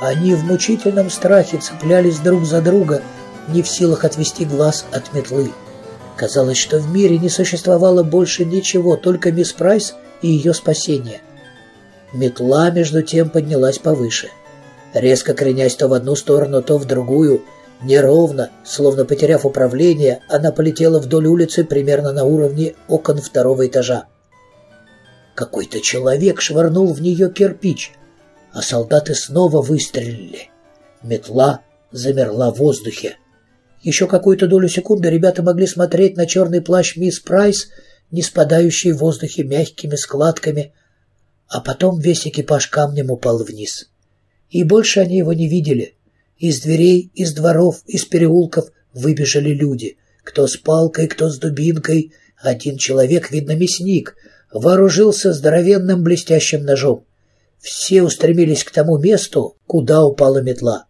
Они в мучительном страхе цеплялись друг за друга, не в силах отвести глаз от метлы. Казалось, что в мире не существовало больше ничего, только мисс Прайс и ее спасение. Метла, между тем, поднялась повыше. Резко кренясь то в одну сторону, то в другую, неровно, словно потеряв управление, она полетела вдоль улицы примерно на уровне окон второго этажа. Какой-то человек швырнул в нее кирпич, а солдаты снова выстрелили. Метла замерла в воздухе. Еще какую-то долю секунды ребята могли смотреть на черный плащ мисс Прайс, не спадающий в воздухе мягкими складками, а потом весь экипаж камнем упал вниз. И больше они его не видели. Из дверей, из дворов, из переулков выбежали люди. Кто с палкой, кто с дубинкой. Один человек, видно, мясник, вооружился здоровенным блестящим ножом. Все устремились к тому месту, куда упала метла.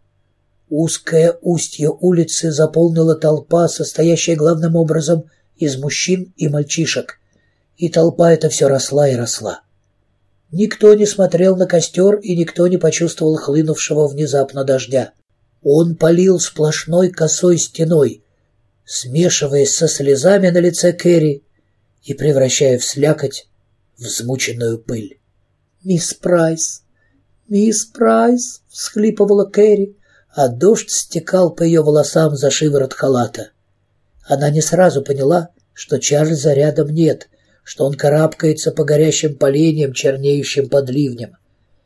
Узкое устье улицы заполнила толпа, состоящая главным образом из мужчин и мальчишек. И толпа эта все росла и росла. Никто не смотрел на костер, и никто не почувствовал хлынувшего внезапно дождя. Он полил сплошной косой стеной, смешиваясь со слезами на лице Кэрри и превращая в слякоть взмученную пыль. «Мисс Прайс! Мисс Прайс!» — всхлипывала Кэрри а дождь стекал по ее волосам за шиворот халата. Она не сразу поняла, что Чарльза рядом нет, что он карабкается по горящим поленьям, чернеющим под ливнем.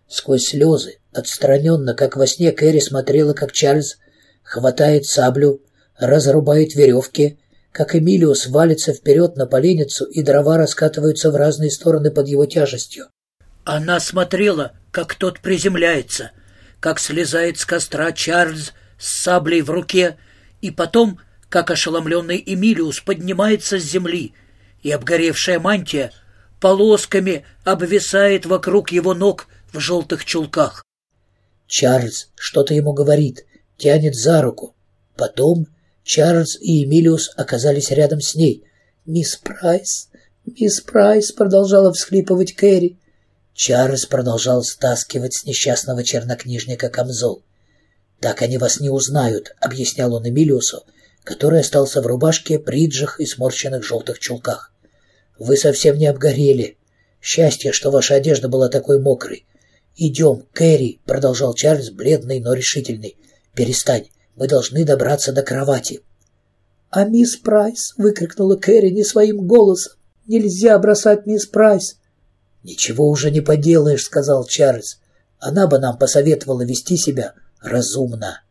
Сквозь слезы, отстраненно, как во сне, Кэрри смотрела, как Чарльз хватает саблю, разрубает веревки, как Эмилиус валится вперед на поленницу, и дрова раскатываются в разные стороны под его тяжестью. Она смотрела, как тот приземляется — как слезает с костра Чарльз с саблей в руке, и потом, как ошеломленный Эмилиус поднимается с земли, и обгоревшая мантия полосками обвисает вокруг его ног в желтых чулках. Чарльз что-то ему говорит, тянет за руку. Потом Чарльз и Эмилиус оказались рядом с ней. «Мисс Прайс, мисс Прайс», — продолжала всхлипывать Кэрри. Чарльз продолжал стаскивать с несчастного чернокнижника камзол. «Так они вас не узнают», — объяснял он Эмилиусу, который остался в рубашке, бриджах и сморщенных желтых чулках. «Вы совсем не обгорели. Счастье, что ваша одежда была такой мокрой. Идем, Кэрри», — продолжал Чарльз, бледный, но решительный. «Перестань, мы должны добраться до кровати». «А мисс Прайс!» — выкрикнула Кэрри не своим голосом. «Нельзя бросать мисс Прайс!» «Ничего уже не поделаешь», — сказал Чарльз. «Она бы нам посоветовала вести себя разумно».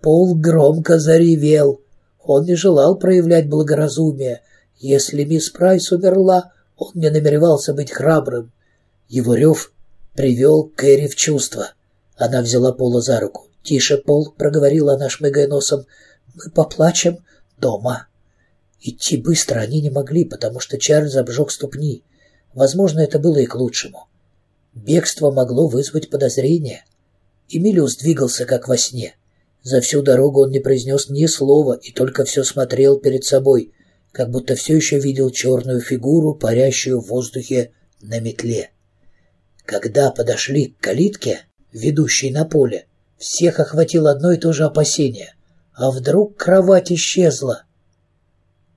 Пол громко заревел. Он не желал проявлять благоразумие. Если мисс Прайс умерла, он не намеревался быть храбрым. Его рев привел Кэрри в чувство. Она взяла Пола за руку. «Тише, Пол», — проговорила она, шмыгая носом, — «мы поплачем дома». Идти быстро они не могли, потому что Чарльз обжег ступни. Возможно, это было и к лучшему. Бегство могло вызвать подозрение. Эмилиус двигался, как во сне. За всю дорогу он не произнес ни слова и только все смотрел перед собой, как будто все еще видел черную фигуру, парящую в воздухе на метле. Когда подошли к калитке, ведущей на поле, всех охватило одно и то же опасение. А вдруг кровать исчезла?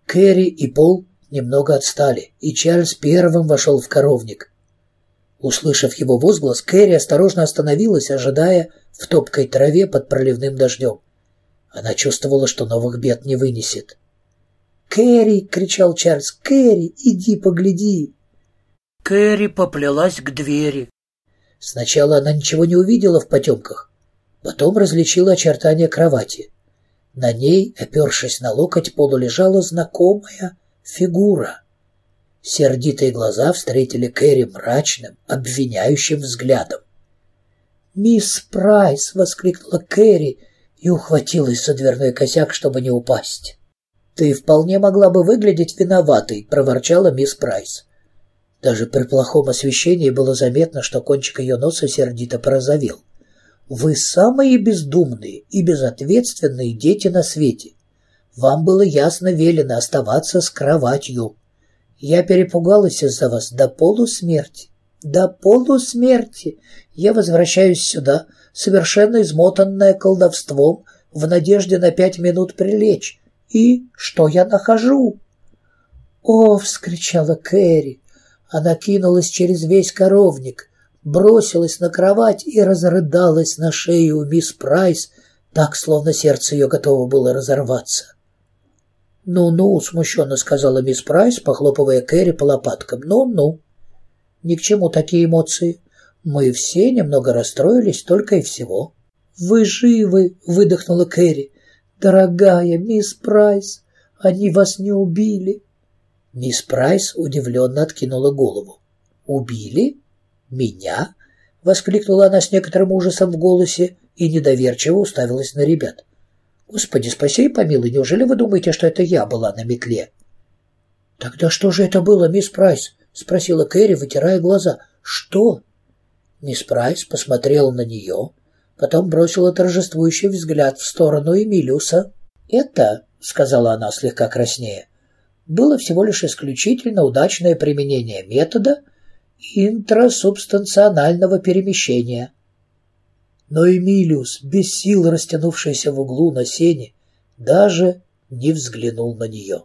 Кэрри и Пол немного отстали, и Чарльз первым вошел в коровник. Услышав его возглас, Кэрри осторожно остановилась, ожидая в топкой траве под проливным дождем. Она чувствовала, что новых бед не вынесет. «Кэрри!» — кричал Чарльз. «Кэрри, иди погляди!» Кэрри поплелась к двери. Сначала она ничего не увидела в потемках, потом различила очертания кровати. На ней, опершись на локоть, полулежала знакомая фигура. Сердитые глаза встретили Кэрри мрачным, обвиняющим взглядом. «Мисс Прайс!» — воскликнула Кэрри и ухватилась за дверной косяк, чтобы не упасть. «Ты вполне могла бы выглядеть виноватой», — проворчала мисс Прайс. Даже при плохом освещении было заметно, что кончик ее носа сердито порозовел. «Вы самые бездумные и безответственные дети на свете. Вам было ясно велено оставаться с кроватью. Я перепугалась из-за вас до полусмерти. До полусмерти. Я возвращаюсь сюда, совершенно измотанная колдовством, в надежде на пять минут прилечь. И что я нахожу? «О!» — вскричала Кэрри. Она кинулась через весь коровник, бросилась на кровать и разрыдалась на шею у мисс Прайс, так, словно сердце ее готово было разорваться. «Ну-ну», — смущенно сказала мисс Прайс, похлопывая Кэрри по лопаткам. «Ну-ну. Ни к чему такие эмоции. Мы все немного расстроились только и всего». «Вы живы!» — выдохнула Кэрри. «Дорогая мисс Прайс, они вас не убили!» Мисс Прайс удивленно откинула голову. «Убили? Меня?» — воскликнула она с некоторым ужасом в голосе и недоверчиво уставилась на ребят. «Господи, спаси и помилуй, неужели вы думаете, что это я была на метле?» «Тогда что же это было, мисс Прайс?» — спросила Кэрри, вытирая глаза. «Что?» Мисс Прайс посмотрела на нее, потом бросила торжествующий взгляд в сторону Эмилиуса. «Это, — сказала она слегка краснея, — было всего лишь исключительно удачное применение метода интрасубстанционального перемещения». Но Эмилиус, без сил растянувшийся в углу на сене, даже не взглянул на нее.